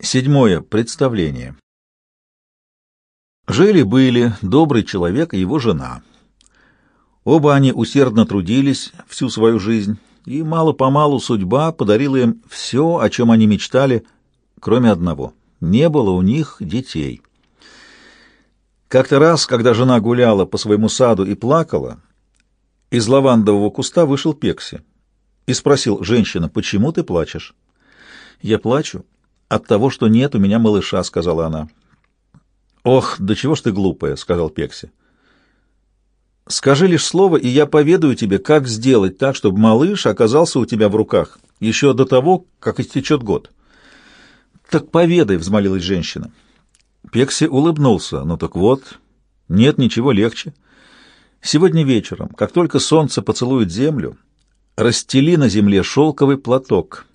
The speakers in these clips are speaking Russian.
Седьмое. Представление. Жили-были добрый человек и его жена. Оба они усердно трудились всю свою жизнь, и мало-помалу судьба подарила им все, о чем они мечтали, кроме одного — не было у них детей. Как-то раз, когда жена гуляла по своему саду и плакала, из лавандового куста вышел Пекси и спросил женщина, «Почему ты плачешь?» «Я плачу от того, что нет у меня малыша», — сказала она. «Ох, да чего ж ты глупая», — сказал Пекси. «Скажи лишь слово, и я поведаю тебе, как сделать так, чтобы малыш оказался у тебя в руках еще до того, как истечет год». «Так поведай», — взмолилась женщина. Пекси улыбнулся. «Ну так вот, нет ничего легче. Сегодня вечером, как только солнце поцелует землю, расстели на земле шелковый платок.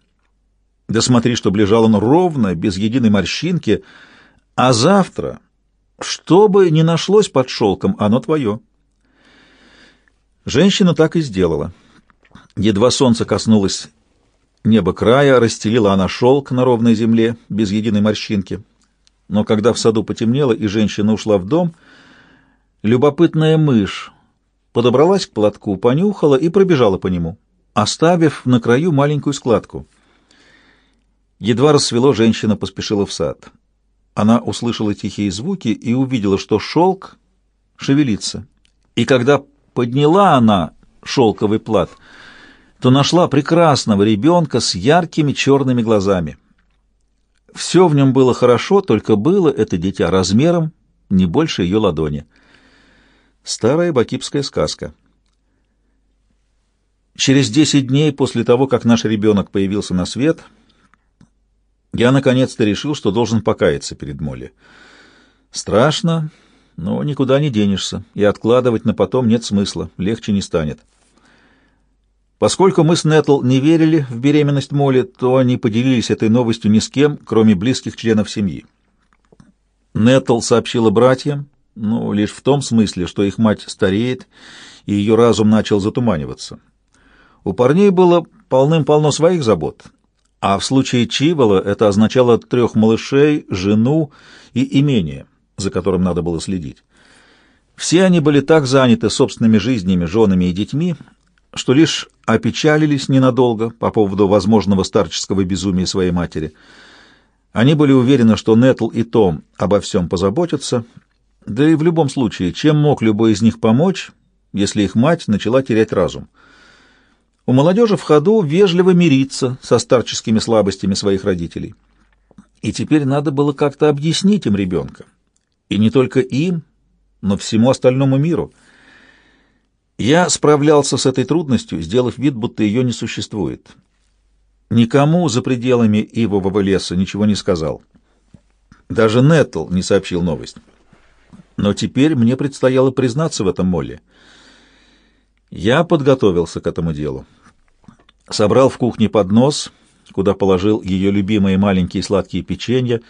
Да смотри, чтобы лежал он ровно, без единой морщинки, а завтра, что бы ни нашлось под шелком, оно твое». Женщина так и сделала. Едва солнце коснулось неба края, расстелила она шелк на ровной земле, без единой морщинки. Но когда в саду потемнело и женщина ушла в дом, любопытная мышь подобралась к платку, понюхала и пробежала по нему, оставив на краю маленькую складку. Едва рассвело, женщина поспешила в сад. Она услышала тихие звуки и увидела, что шелк шевелится. И когда подняла она шелковый плат, то нашла прекрасного ребенка с яркими черными глазами. Все в нем было хорошо, только было это дитя размером не больше ее ладони. Старая бакипская сказка. Через десять дней после того, как наш ребенок появился на свет, я наконец-то решил, что должен покаяться перед Молли. Страшно, но никуда не денешься, и откладывать на потом нет смысла, легче не станет. Поскольку мы с Нетл не верили в беременность Молли, то они поделились этой новостью ни с кем, кроме близких членов семьи. Нетл сообщила братьям, ну, лишь в том смысле, что их мать стареет, и ее разум начал затуманиваться. У парней было полным-полно своих забот, а в случае Чивола это означало трех малышей, жену и имение — за которым надо было следить. Все они были так заняты собственными жизнями, женами и детьми, что лишь опечалились ненадолго по поводу возможного старческого безумия своей матери. Они были уверены, что Нетл и Том обо всем позаботятся, да и в любом случае, чем мог любой из них помочь, если их мать начала терять разум. У молодежи в ходу вежливо мириться со старческими слабостями своих родителей. И теперь надо было как-то объяснить им ребенка, и не только им, но всему остальному миру. Я справлялся с этой трудностью, сделав вид, будто ее не существует. Никому за пределами Ивового леса ничего не сказал. Даже Нетл не сообщил новость. Но теперь мне предстояло признаться в этом Молли. Я подготовился к этому делу. Собрал в кухне поднос, куда положил ее любимые маленькие сладкие печенья,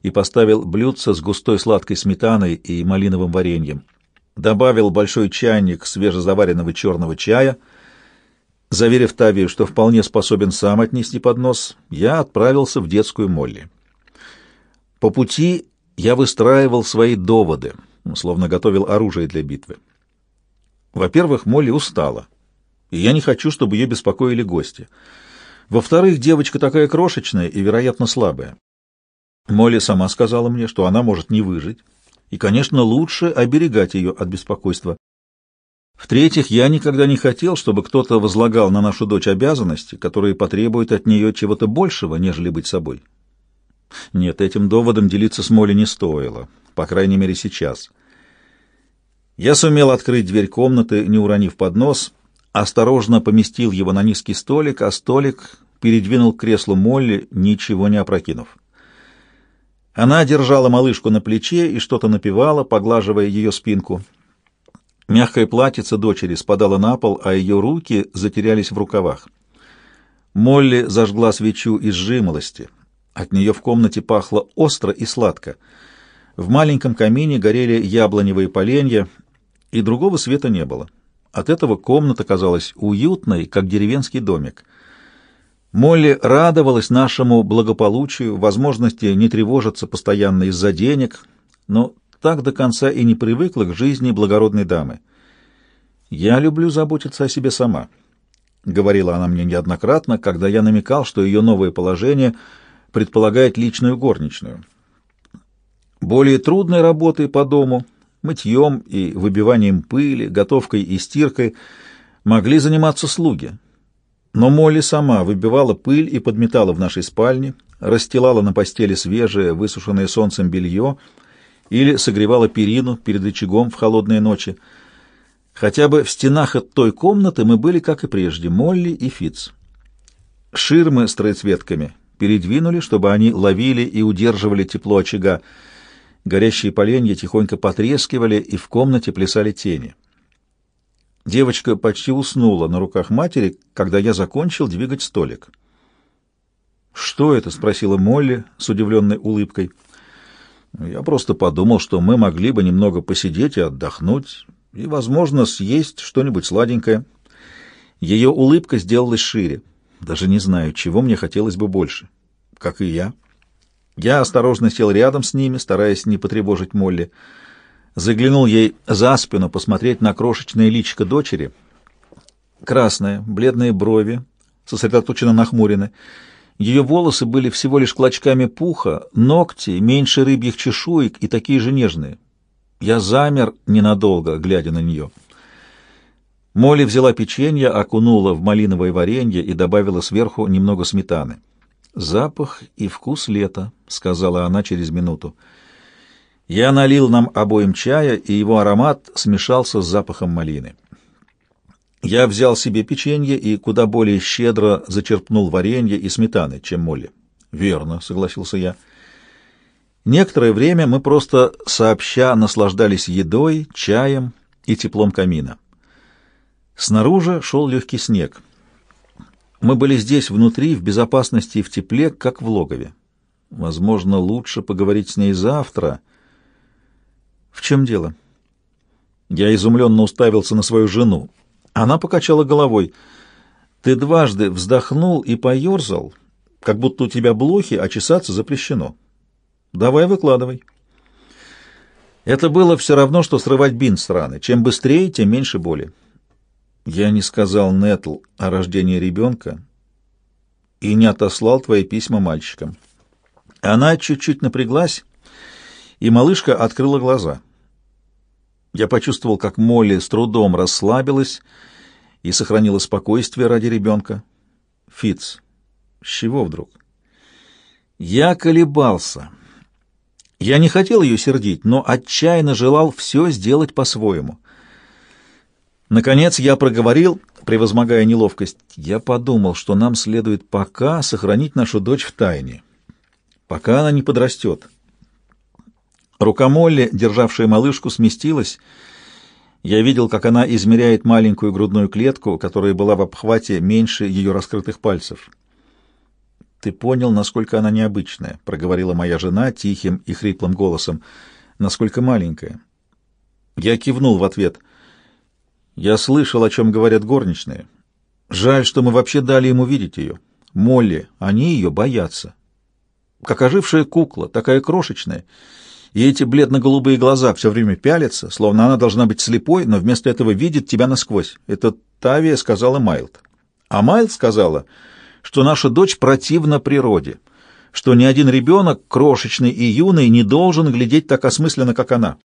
и поставил блюдце с густой сладкой сметаной и малиновым вареньем. Добавил большой чайник свежезаваренного черного чая. Заверив Тавию, что вполне способен сам отнести поднос, я отправился в детскую Молли. По пути я выстраивал свои доводы, словно готовил оружие для битвы. Во-первых, Молли устала, и я не хочу, чтобы ее беспокоили гости. Во-вторых, девочка такая крошечная и, вероятно, слабая. Молли сама сказала мне, что она может не выжить, и, конечно, лучше оберегать ее от беспокойства. В-третьих, я никогда не хотел, чтобы кто-то возлагал на нашу дочь обязанности, которые потребуют от нее чего-то большего, нежели быть собой. Нет, этим доводом делиться с Молли не стоило, по крайней мере сейчас. Я сумел открыть дверь комнаты, не уронив поднос, осторожно поместил его на низкий столик, а столик передвинул к креслу Молли, ничего не опрокинув. Она держала малышку на плече и что-то напевала, поглаживая ее спинку. Мягкое платьице дочери спадало на пол, а ее руки затерялись в рукавах. Молли зажгла свечу из жимолости. От нее в комнате пахло остро и сладко. В маленьком камине горели яблоневые поленья, и другого света не было. От этого комната казалась уютной, как деревенский домик. Молли радовалась нашему благополучию, возможности не тревожиться постоянно из-за денег, но так до конца и не привыкла к жизни благородной дамы. «Я люблю заботиться о себе сама», — говорила она мне неоднократно, когда я намекал, что ее новое положение предполагает личную горничную. Более трудной работой по дому, мытьем и выбиванием пыли, готовкой и стиркой могли заниматься слуги. Но Молли сама выбивала пыль и подметала в нашей спальне, расстилала на постели свежее, высушенное солнцем белье или согревала перину перед очагом в холодные ночи. Хотя бы в стенах от той комнаты мы были, как и прежде, Молли и Фиц. Ширмы с троецветками передвинули, чтобы они ловили и удерживали тепло очага, Горящие поленья тихонько потрескивали, и в комнате плясали тени. Девочка почти уснула на руках матери, когда я закончил двигать столик. «Что это?» — спросила Молли с удивленной улыбкой. «Я просто подумал, что мы могли бы немного посидеть и отдохнуть, и, возможно, съесть что-нибудь сладенькое». Ее улыбка сделалась шире. Даже не знаю, чего мне хотелось бы больше. Как и я. Я осторожно сел рядом с ними, стараясь не потревожить Молли. Заглянул ей за спину посмотреть на крошечное личико дочери. Красные, бледные брови, сосредоточенно нахмурены. Ее волосы были всего лишь клочками пуха, ногти меньше рыбьих чешуек и такие же нежные. Я замер ненадолго, глядя на нее. Молли взяла печенье, окунула в малиновое варенье и добавила сверху немного сметаны. «Запах и вкус лета», — сказала она через минуту. Я налил нам обоим чая, и его аромат смешался с запахом малины. Я взял себе печенье и куда более щедро зачерпнул варенье и сметаны, чем Молли. «Верно», — согласился я. Некоторое время мы просто сообща наслаждались едой, чаем и теплом камина. Снаружи шел легкий снег — мы были здесь, внутри, в безопасности и в тепле, как в логове. Возможно, лучше поговорить с ней завтра. В чем дело? Я изумленно уставился на свою жену. Она покачала головой. Ты дважды вздохнул и поерзал, как будто у тебя блохи, а чесаться запрещено. Давай выкладывай. Это было все равно, что срывать бинт с раны. Чем быстрее, тем меньше боли. Я не сказал Нетл о рождении ребенка и не отослал твои письма мальчикам. Она чуть-чуть напряглась, и малышка открыла глаза. Я почувствовал, как Молли с трудом расслабилась и сохранила спокойствие ради ребенка. Фиц, с чего вдруг? Я колебался. Я не хотел ее сердить, но отчаянно желал все сделать по-своему. Наконец я проговорил, превозмогая неловкость. Я подумал, что нам следует пока сохранить нашу дочь в тайне, пока она не подрастет. Рука Молли, державшая малышку, сместилась. Я видел, как она измеряет маленькую грудную клетку, которая была в обхвате меньше ее раскрытых пальцев. «Ты понял, насколько она необычная», — проговорила моя жена тихим и хриплым голосом. «Насколько маленькая». Я кивнул в ответ — я слышал, о чем говорят горничные. Жаль, что мы вообще дали ему видеть ее. Молли, они ее боятся. Как ожившая кукла, такая крошечная. И эти бледно-голубые глаза все время пялятся, словно она должна быть слепой, но вместо этого видит тебя насквозь. Это Тавия сказала Майлд. А Майлд сказала, что наша дочь противна природе, что ни один ребенок, крошечный и юный, не должен глядеть так осмысленно, как она.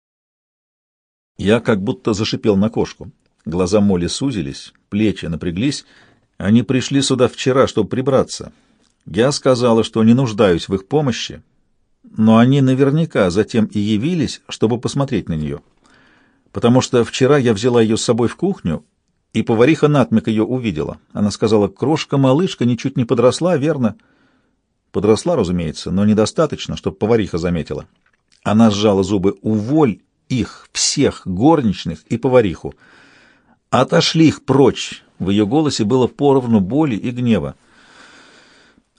Я как будто зашипел на кошку. Глаза Молли сузились, плечи напряглись. Они пришли сюда вчера, чтобы прибраться. Я сказала, что не нуждаюсь в их помощи, но они наверняка затем и явились, чтобы посмотреть на нее. Потому что вчера я взяла ее с собой в кухню, и повариха Натмик ее увидела. Она сказала, крошка-малышка ничуть не подросла, верно? Подросла, разумеется, но недостаточно, чтобы повариха заметила. Она сжала зубы. «Уволь их, всех, горничных и повариху!» Отошли их прочь. В ее голосе было поровну боли и гнева.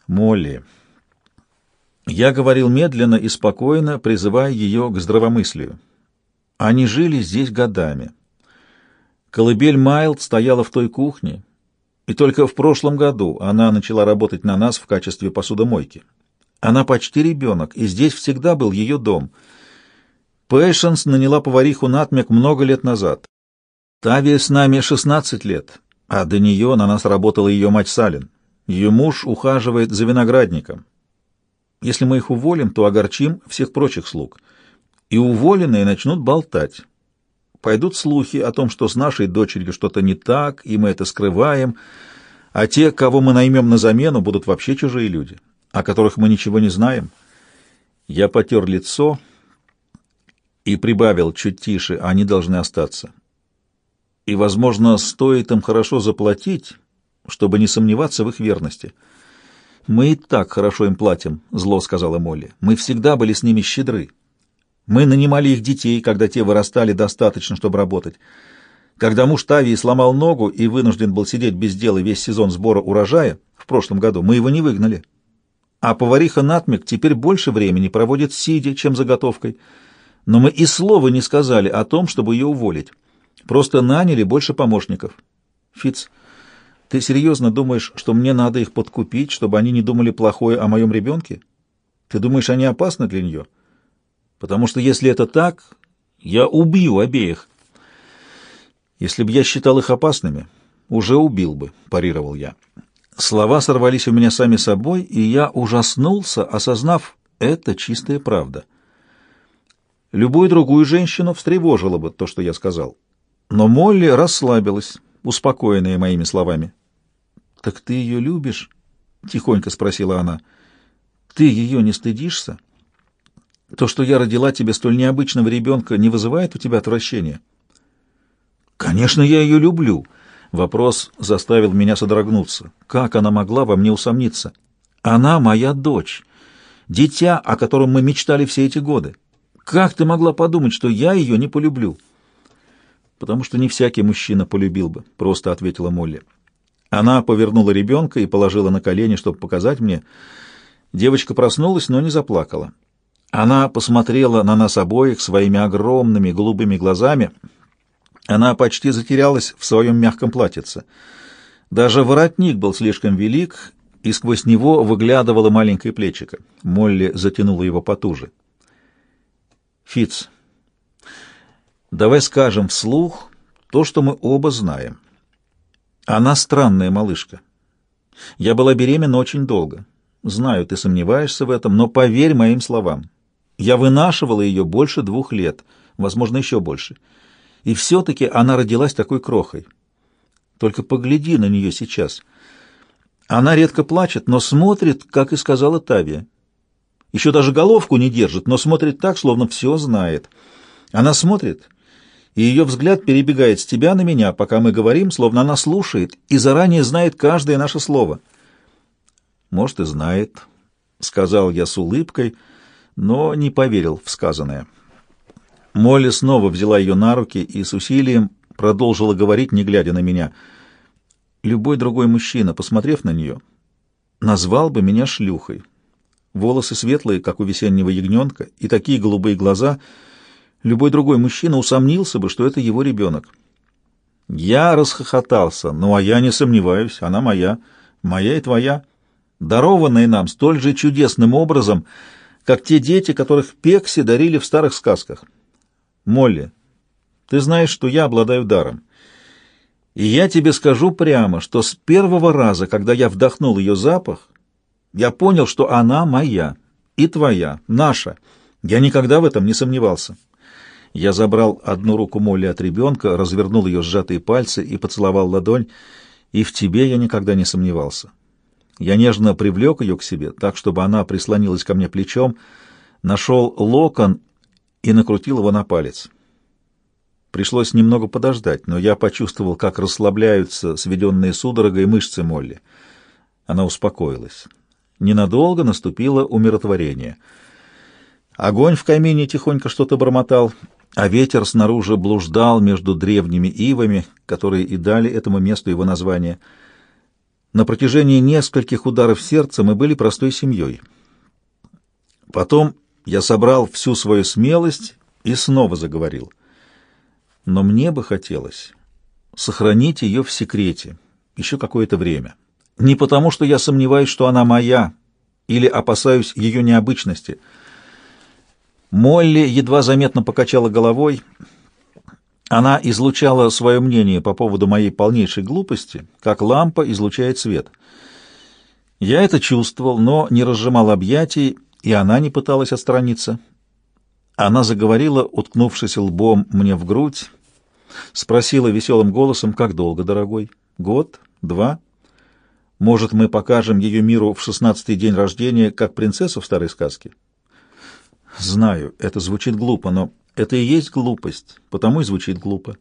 Молли. Я говорил медленно и спокойно, призывая ее к здравомыслию. Они жили здесь годами. Колыбель Майлд стояла в той кухне, И только в прошлом году она начала работать на нас в качестве посудомойки. Она почти ребенок, и здесь всегда был ее дом. Пэйшенс наняла повариху Натмек много лет назад. Тавия с нами 16 лет, а до нее на нас работала ее мать Салин. Ее муж ухаживает за виноградником. Если мы их уволим, то огорчим всех прочих слуг. И уволенные начнут болтать. Пойдут слухи о том, что с нашей дочерью что-то не так, и мы это скрываем, а те, кого мы наймем на замену, будут вообще чужие люди, о которых мы ничего не знаем. Я потер лицо и прибавил чуть тише, они должны остаться. И, возможно, стоит им хорошо заплатить, чтобы не сомневаться в их верности. «Мы и так хорошо им платим», — зло сказала Молли. «Мы всегда были с ними щедры. Мы нанимали их детей, когда те вырастали достаточно, чтобы работать. Когда муж Тавии сломал ногу и вынужден был сидеть без дела весь сезон сбора урожая в прошлом году, мы его не выгнали. А повариха Натмик теперь больше времени проводит сидя, чем заготовкой. Но мы и слова не сказали о том, чтобы ее уволить. Просто наняли больше помощников. Фиц, ты серьезно думаешь, что мне надо их подкупить, чтобы они не думали плохое о моем ребенке? Ты думаешь, они опасны для нее? Потому что если это так, я убью обеих. Если бы я считал их опасными, уже убил бы, парировал я. Слова сорвались у меня сами собой, и я ужаснулся, осознав, это чистая правда. Любую другую женщину встревожило бы то, что я сказал. Но Молли расслабилась, успокоенная моими словами. «Так ты ее любишь?» — тихонько спросила она. «Ты ее не стыдишься? То, что я родила тебе столь необычного ребенка, не вызывает у тебя отвращения?» «Конечно, я ее люблю!» Вопрос заставил меня содрогнуться. Как она могла во мне усомниться? Она моя дочь, дитя, о котором мы мечтали все эти годы. Как ты могла подумать, что я ее не полюблю?» Потому что не всякий мужчина полюбил бы, — просто ответила Молли. Она повернула ребенка и положила на колени, чтобы показать мне. Девочка проснулась, но не заплакала. Она посмотрела на нас обоих своими огромными голубыми глазами. Она почти затерялась в своем мягком платьице. Даже воротник был слишком велик, и сквозь него выглядывало маленькое плечико. Молли затянула его потуже. Фиц, Давай скажем вслух то, что мы оба знаем. Она странная малышка. Я была беременна очень долго. Знаю, ты сомневаешься в этом, но поверь моим словам. Я вынашивала ее больше двух лет, возможно, еще больше. И все-таки она родилась такой крохой. Только погляди на нее сейчас. Она редко плачет, но смотрит, как и сказала Тавия. Еще даже головку не держит, но смотрит так, словно все знает. Она смотрит и ее взгляд перебегает с тебя на меня, пока мы говорим, словно она слушает и заранее знает каждое наше слово. «Может, и знает», — сказал я с улыбкой, но не поверил в сказанное. Молли снова взяла ее на руки и с усилием продолжила говорить, не глядя на меня. Любой другой мужчина, посмотрев на нее, назвал бы меня шлюхой. Волосы светлые, как у весеннего ягненка, и такие голубые глаза — Любой другой мужчина усомнился бы, что это его ребенок. Я расхохотался, ну а я не сомневаюсь, она моя, моя и твоя, дарованная нам столь же чудесным образом, как те дети, которых Пекси дарили в старых сказках. Молли, ты знаешь, что я обладаю даром. И я тебе скажу прямо, что с первого раза, когда я вдохнул ее запах, я понял, что она моя и твоя, наша. Я никогда в этом не сомневался. Я забрал одну руку Молли от ребенка, развернул ее сжатые пальцы и поцеловал ладонь, и в тебе я никогда не сомневался. Я нежно привлек ее к себе, так, чтобы она прислонилась ко мне плечом, нашел локон и накрутил его на палец. Пришлось немного подождать, но я почувствовал, как расслабляются сведенные судорогой мышцы Молли. Она успокоилась. Ненадолго наступило умиротворение. Огонь в камине тихонько что-то бормотал, а ветер снаружи блуждал между древними ивами, которые и дали этому месту его название. На протяжении нескольких ударов сердца мы были простой семьей. Потом я собрал всю свою смелость и снова заговорил. Но мне бы хотелось сохранить ее в секрете, еще какое-то время. Не потому, что я сомневаюсь, что она моя, или опасаюсь ее необычности. Молли едва заметно покачала головой. Она излучала свое мнение по поводу моей полнейшей глупости, как лампа излучает свет. Я это чувствовал, но не разжимал объятий, и она не пыталась отстраниться. Она заговорила, уткнувшись лбом мне в грудь, спросила веселым голосом, «Как долго, дорогой? Год? Два?» Может, мы покажем ее миру в шестнадцатый день рождения, как принцессу в старой сказке? Знаю, это звучит глупо, но это и есть глупость, потому и звучит глупо.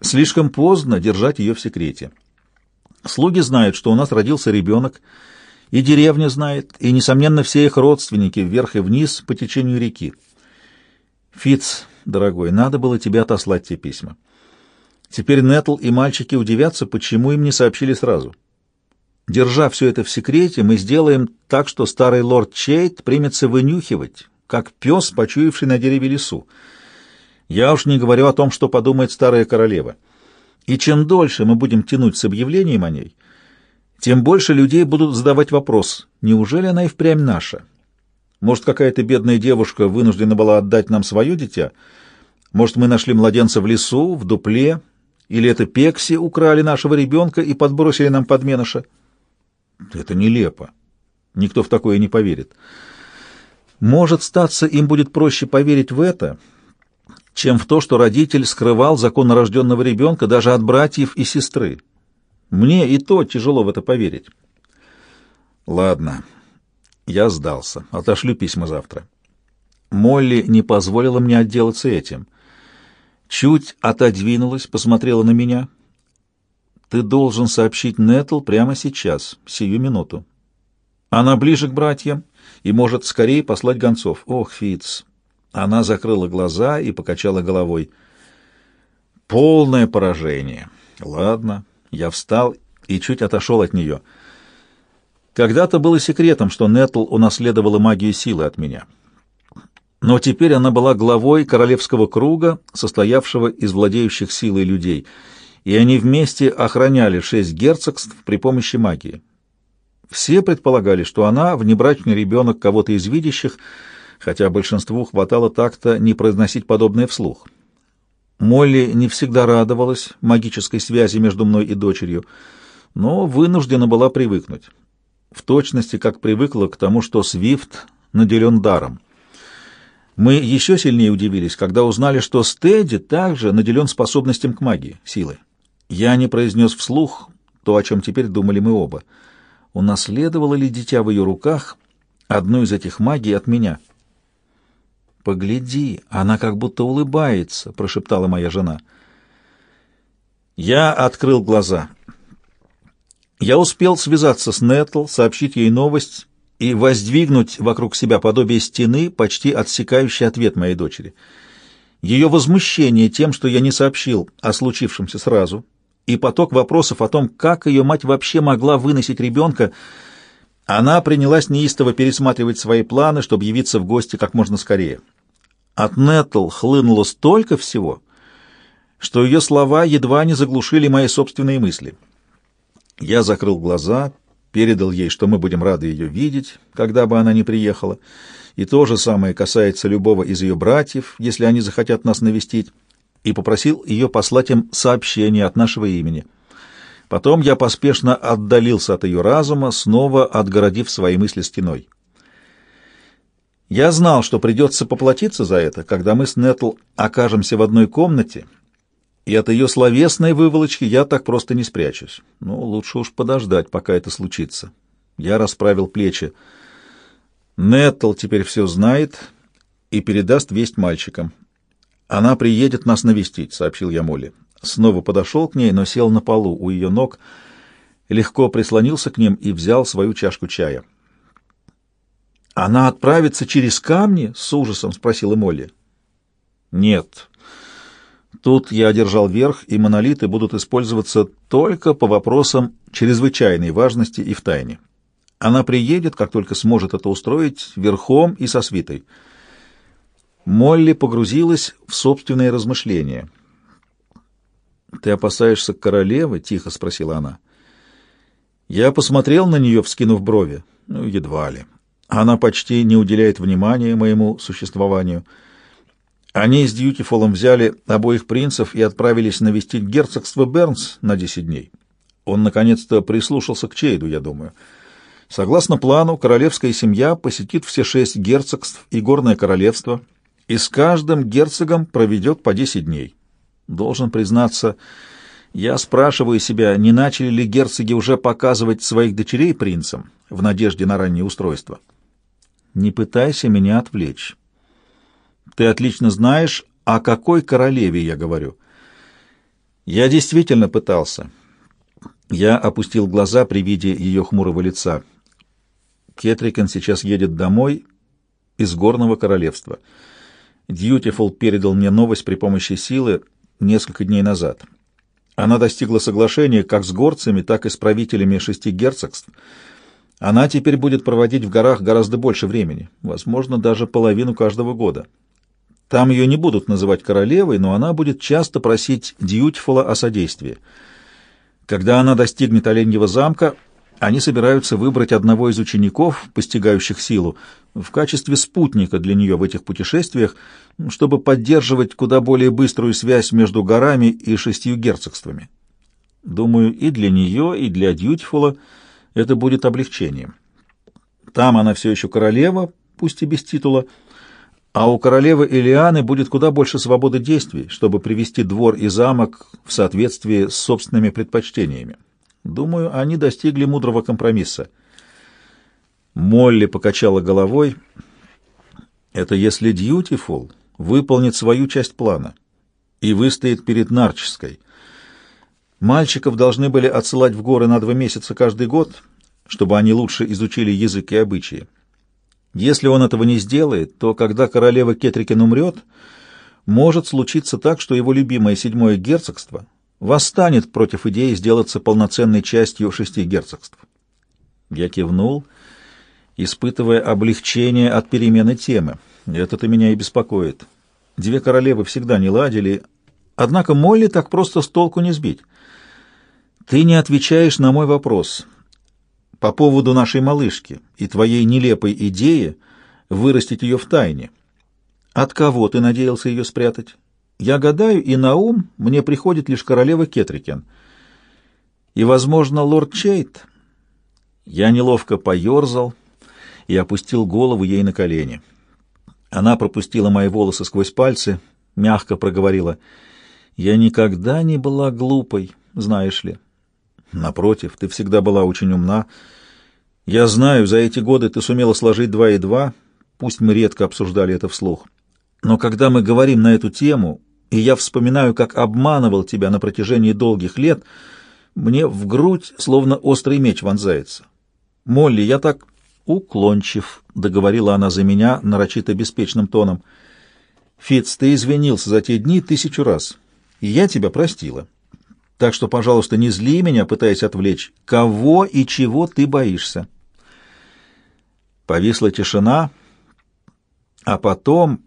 Слишком поздно держать ее в секрете. Слуги знают, что у нас родился ребенок, и деревня знает, и, несомненно, все их родственники вверх и вниз по течению реки. Фиц, дорогой, надо было тебе отослать те письма. Теперь Нетл и мальчики удивятся, почему им не сообщили сразу. Держа все это в секрете, мы сделаем так, что старый лорд Чейт примется вынюхивать, как пес, почуявший на дереве лесу. Я уж не говорю о том, что подумает старая королева. И чем дольше мы будем тянуть с объявлением о ней, тем больше людей будут задавать вопрос, неужели она и впрямь наша? Может, какая-то бедная девушка вынуждена была отдать нам свое дитя? Может, мы нашли младенца в лесу, в дупле? Или это пекси украли нашего ребенка и подбросили нам подменыша? Это нелепо. Никто в такое не поверит. Может, статься им будет проще поверить в это, чем в то, что родитель скрывал законно рожденного ребенка даже от братьев и сестры. Мне и то тяжело в это поверить. Ладно, я сдался. Отошлю письма завтра. Молли не позволила мне отделаться этим. Чуть отодвинулась, посмотрела на меня. Ты должен сообщить Нетл прямо сейчас, сию минуту. Она ближе к братьям и может скорее послать гонцов. Ох, Фиц! Она закрыла глаза и покачала головой. Полное поражение. Ладно, я встал и чуть отошел от нее. Когда-то было секретом, что Нетл унаследовала магию силы от меня. Но теперь она была главой королевского круга, состоявшего из владеющих силой людей — и они вместе охраняли шесть герцогств при помощи магии. Все предполагали, что она внебрачный ребенок кого-то из видящих, хотя большинству хватало так-то не произносить подобное вслух. Молли не всегда радовалась магической связи между мной и дочерью, но вынуждена была привыкнуть. В точности, как привыкла к тому, что Свифт наделен даром. Мы еще сильнее удивились, когда узнали, что Стеди также наделен способностям к магии, силой. Я не произнес вслух то, о чем теперь думали мы оба. Унаследовало ли дитя в ее руках одну из этих магий от меня? «Погляди, она как будто улыбается», — прошептала моя жена. Я открыл глаза. Я успел связаться с Нетл, сообщить ей новость и воздвигнуть вокруг себя подобие стены, почти отсекающей ответ моей дочери. Ее возмущение тем, что я не сообщил о случившемся сразу, и поток вопросов о том, как ее мать вообще могла выносить ребенка, она принялась неистово пересматривать свои планы, чтобы явиться в гости как можно скорее. От Нетл хлынуло столько всего, что ее слова едва не заглушили мои собственные мысли. Я закрыл глаза, передал ей, что мы будем рады ее видеть, когда бы она ни приехала, и то же самое касается любого из ее братьев, если они захотят нас навестить и попросил ее послать им сообщение от нашего имени. Потом я поспешно отдалился от ее разума, снова отгородив свои мысли стеной. Я знал, что придется поплатиться за это, когда мы с Нетл окажемся в одной комнате, и от ее словесной выволочки я так просто не спрячусь. Ну, лучше уж подождать, пока это случится. Я расправил плечи. Нетл теперь все знает и передаст весть мальчикам. «Она приедет нас навестить», — сообщил я Молли. Снова подошел к ней, но сел на полу у ее ног, легко прислонился к ним и взял свою чашку чая. «Она отправится через камни?» — с ужасом спросила Молли. «Нет. Тут я одержал верх, и монолиты будут использоваться только по вопросам чрезвычайной важности и в тайне. Она приедет, как только сможет это устроить, верхом и со свитой». Молли погрузилась в собственные размышления. «Ты опасаешься королевы?» — тихо спросила она. Я посмотрел на нее, вскинув брови. Ну, едва ли. Она почти не уделяет внимания моему существованию. Они с Дьютифолом взяли обоих принцев и отправились навестить герцогство Бернс на десять дней. Он, наконец-то, прислушался к Чейду, я думаю. Согласно плану, королевская семья посетит все шесть герцогств и горное королевство, и с каждым герцогом проведет по десять дней. Должен признаться, я спрашиваю себя, не начали ли герцоги уже показывать своих дочерей принцам в надежде на раннее устройство. Не пытайся меня отвлечь. Ты отлично знаешь, о какой королеве я говорю. Я действительно пытался. Я опустил глаза при виде ее хмурого лица. Кетрикен сейчас едет домой из горного королевства. Дьютифул передал мне новость при помощи силы несколько дней назад. Она достигла соглашения как с горцами, так и с правителями шести герцогств — она теперь будет проводить в горах гораздо больше времени, возможно, даже половину каждого года. Там ее не будут называть королевой, но она будет часто просить Дьютифула о содействии. Когда она достигнет Оленьего замка, они собираются выбрать одного из учеников, постигающих силу, в качестве спутника для нее в этих путешествиях, чтобы поддерживать куда более быструю связь между горами и шестью герцогствами. Думаю, и для нее, и для Дьютифула – это будет облегчением. Там она все еще королева, пусть и без титула, а у королевы Элианы будет куда больше свободы действий, чтобы привести двор и замок в соответствии с собственными предпочтениями. Думаю, они достигли мудрого компромисса. Молли покачала головой. Это если Дьютифул выполнит свою часть плана и выстоит перед Нарческой. Мальчиков должны были отсылать в горы на два месяца каждый год, чтобы они лучше изучили язык и обычаи. Если он этого не сделает, то когда королева Кетрикен умрет, может случиться так, что его любимое седьмое герцогство восстанет против идеи сделаться полноценной частью шести герцогств. Я кивнул, испытывая облегчение от перемены темы. Это-то меня и беспокоит. Две королевы всегда не ладили, однако Молли так просто с толку не сбить. Ты не отвечаешь на мой вопрос по поводу нашей малышки и твоей нелепой идеи вырастить ее в тайне. От кого ты надеялся ее спрятать? Я гадаю, и на ум мне приходит лишь королева Кетрикен. И, возможно, лорд Чейт. Я неловко поерзал и опустил голову ей на колени. Она пропустила мои волосы сквозь пальцы, мягко проговорила. «Я никогда не была глупой, знаешь ли». Напротив, ты всегда была очень умна. Я знаю, за эти годы ты сумела сложить два и два, пусть мы редко обсуждали это вслух. Но когда мы говорим на эту тему, и я вспоминаю, как обманывал тебя на протяжении долгих лет, мне в грудь словно острый меч вонзается. Молли, я так уклончив, — договорила она за меня нарочито беспечным тоном. Фиц, ты извинился за те дни тысячу раз, и я тебя простила. Так что, пожалуйста, не зли меня, пытаясь отвлечь. Кого и чего ты боишься?» Повисла тишина, а потом...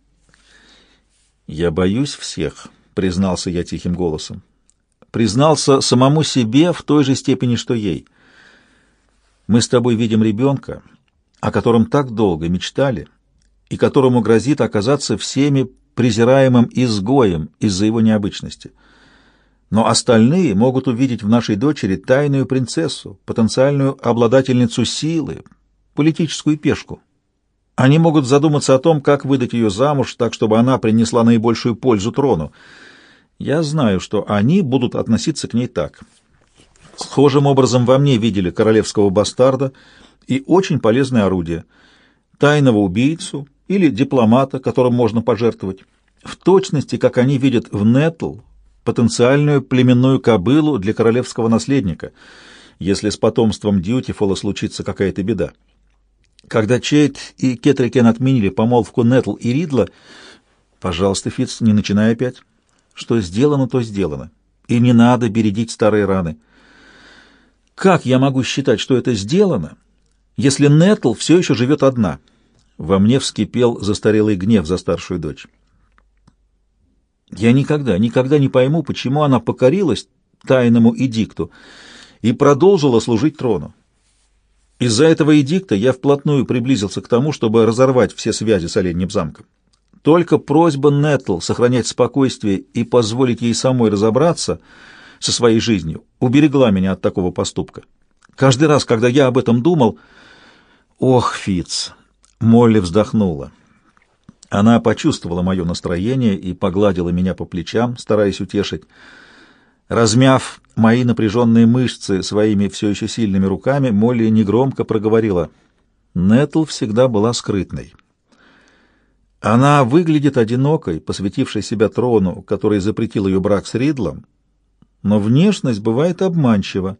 «Я боюсь всех», — признался я тихим голосом. Признался самому себе в той же степени, что ей. «Мы с тобой видим ребенка, о котором так долго мечтали, и которому грозит оказаться всеми презираемым изгоем из-за его необычности» но остальные могут увидеть в нашей дочери тайную принцессу, потенциальную обладательницу силы, политическую пешку. Они могут задуматься о том, как выдать ее замуж так, чтобы она принесла наибольшую пользу трону. Я знаю, что они будут относиться к ней так. Схожим образом во мне видели королевского бастарда и очень полезное орудие — тайного убийцу или дипломата, которым можно пожертвовать. В точности, как они видят в Нетл, потенциальную племенную кобылу для королевского наследника, если с потомством Дьютифола случится какая-то беда. Когда Чейт и Кетрикен отменили помолвку Нетл и Ридла, пожалуйста, Фитц, не начинай опять. Что сделано, то сделано. И не надо бередить старые раны. Как я могу считать, что это сделано, если Нетл все еще живет одна? Во мне вскипел застарелый гнев за старшую дочь. Я никогда, никогда не пойму, почему она покорилась тайному эдикту и продолжила служить трону. Из-за этого эдикта я вплотную приблизился к тому, чтобы разорвать все связи с Оленьим замком. Только просьба Нетл сохранять спокойствие и позволить ей самой разобраться со своей жизнью уберегла меня от такого поступка. Каждый раз, когда я об этом думал... Ох, Фиц! Молли вздохнула. Она почувствовала мое настроение и погладила меня по плечам, стараясь утешить. Размяв мои напряженные мышцы своими все еще сильными руками, Молли негромко проговорила. Нетл всегда была скрытной. Она выглядит одинокой, посвятившей себя трону, который запретил ее брак с Ридлом, но внешность бывает обманчива.